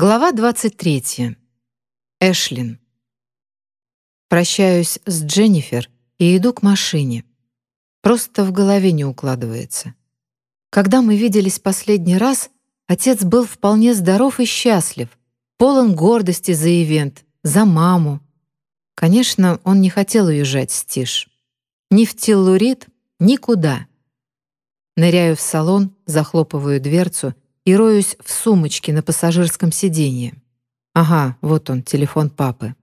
Глава 23. Эшлин. Прощаюсь с Дженнифер и иду к машине. Просто в голове не укладывается. Когда мы виделись последний раз, отец был вполне здоров и счастлив, полон гордости за ивент, за маму. Конечно, он не хотел уезжать с Тиш. Ни в Тиллурит, никуда. Ныряю в салон, захлопываю дверцу — и роюсь в сумочке на пассажирском сиденье. Ага, вот он, телефон папы.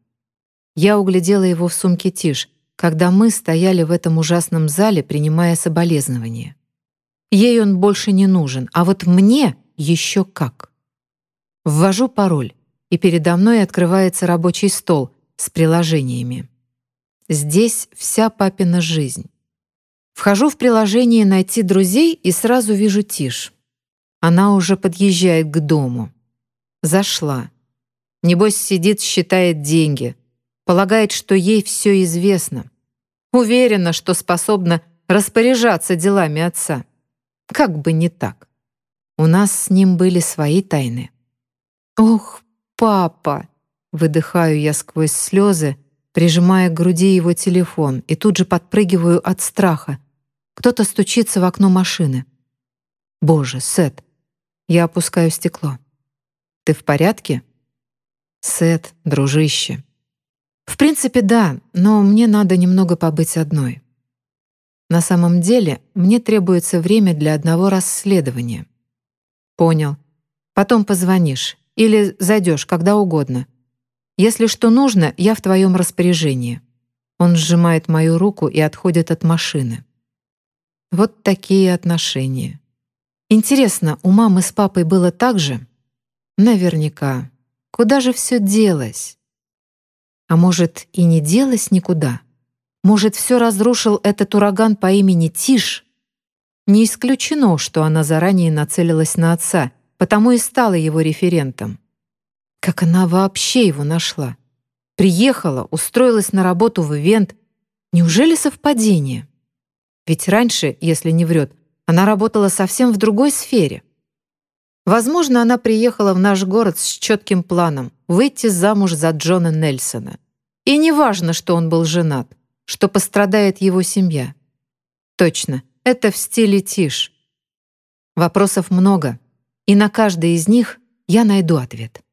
Я углядела его в сумке Тиш, когда мы стояли в этом ужасном зале, принимая соболезнования. Ей он больше не нужен, а вот мне еще как. Ввожу пароль, и передо мной открывается рабочий стол с приложениями. Здесь вся папина жизнь. Вхожу в приложение «Найти друзей» и сразу вижу Тиш. Она уже подъезжает к дому. Зашла. Небось, сидит, считает деньги. Полагает, что ей все известно. Уверена, что способна распоряжаться делами отца. Как бы не так. У нас с ним были свои тайны. «Ох, папа!» — выдыхаю я сквозь слезы, прижимая к груди его телефон, и тут же подпрыгиваю от страха. Кто-то стучится в окно машины. «Боже, Сет, я опускаю стекло. «Ты в порядке?» «Сет, дружище». «В принципе, да, но мне надо немного побыть одной. На самом деле, мне требуется время для одного расследования». «Понял. Потом позвонишь или зайдешь когда угодно. Если что нужно, я в твоем распоряжении». Он сжимает мою руку и отходит от машины. Вот такие отношения. Интересно, у мамы с папой было так же? Наверняка. Куда же все делось? А может, и не делось никуда? Может, все разрушил этот ураган по имени Тиш? Не исключено, что она заранее нацелилась на отца, потому и стала его референтом. Как она вообще его нашла? Приехала, устроилась на работу в ивент. Неужели совпадение? Ведь раньше, если не врет, она работала совсем в другой сфере. Возможно, она приехала в наш город с четким планом выйти замуж за Джона Нельсона. И не важно, что он был женат, что пострадает его семья. Точно, это в стиле Тиш. Вопросов много, и на каждый из них я найду ответ.